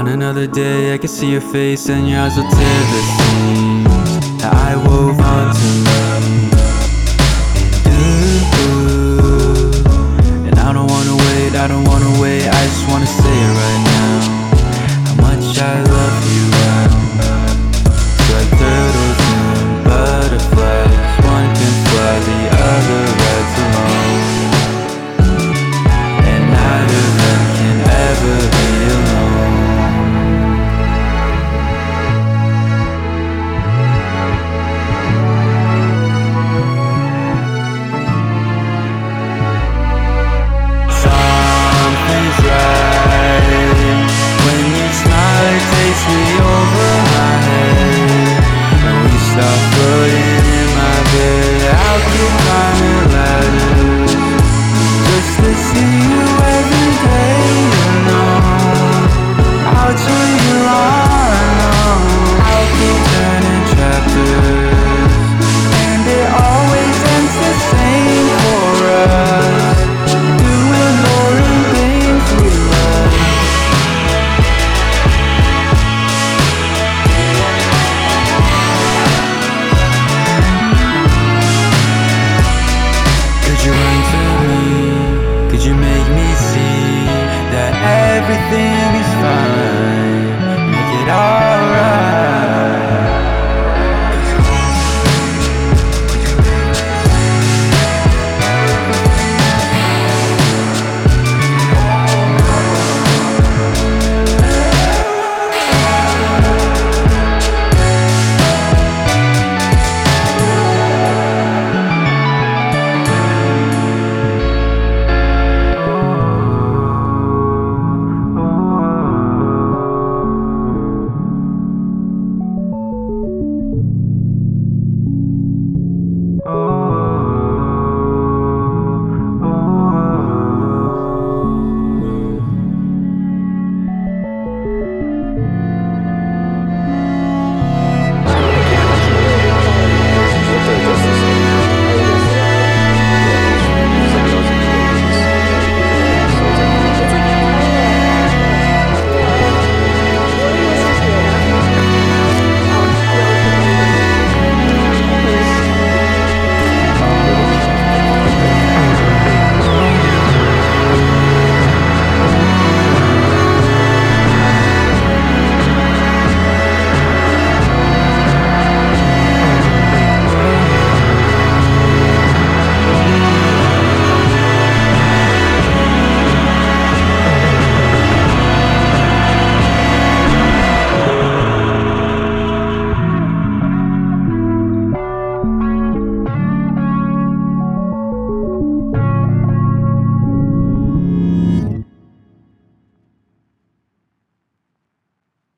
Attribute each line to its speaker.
Speaker 1: On another day I can see your face and your eyes will tear the seams That I wove onto me enough everything.